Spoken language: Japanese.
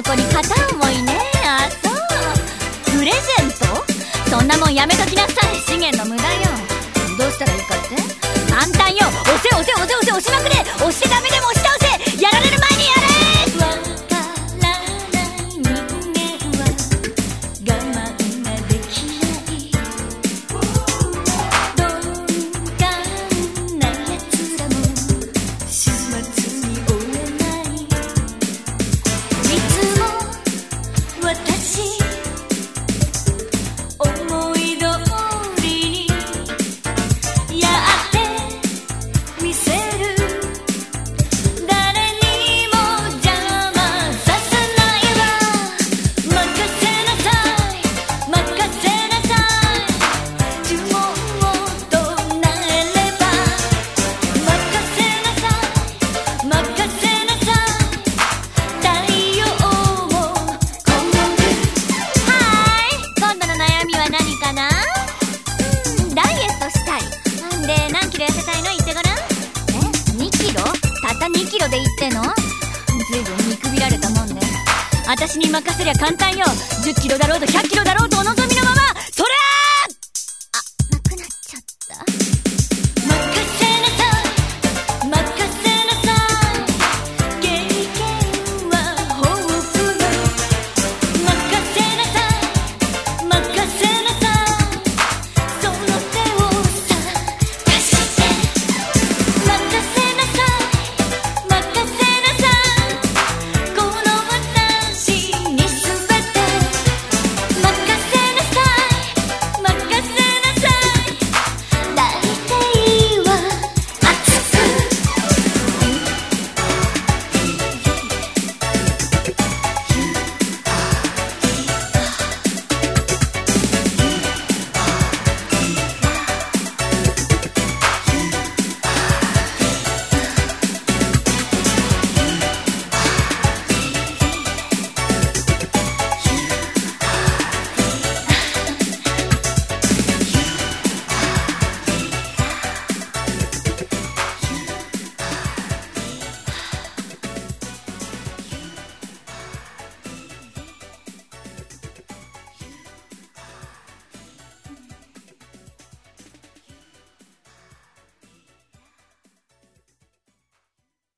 の子に片思いね。あそう。プレゼント？そんなもんやめときなさい。資源の無駄よ。どうしたらいいかって？簡単よ。押せ押せ押せ押せ押しまくれ。押してダメでも押っての？随分見くびられたもんね私に任せりゃ簡単よ。10キロだろうと100キロだろうとお望みのままそりゃ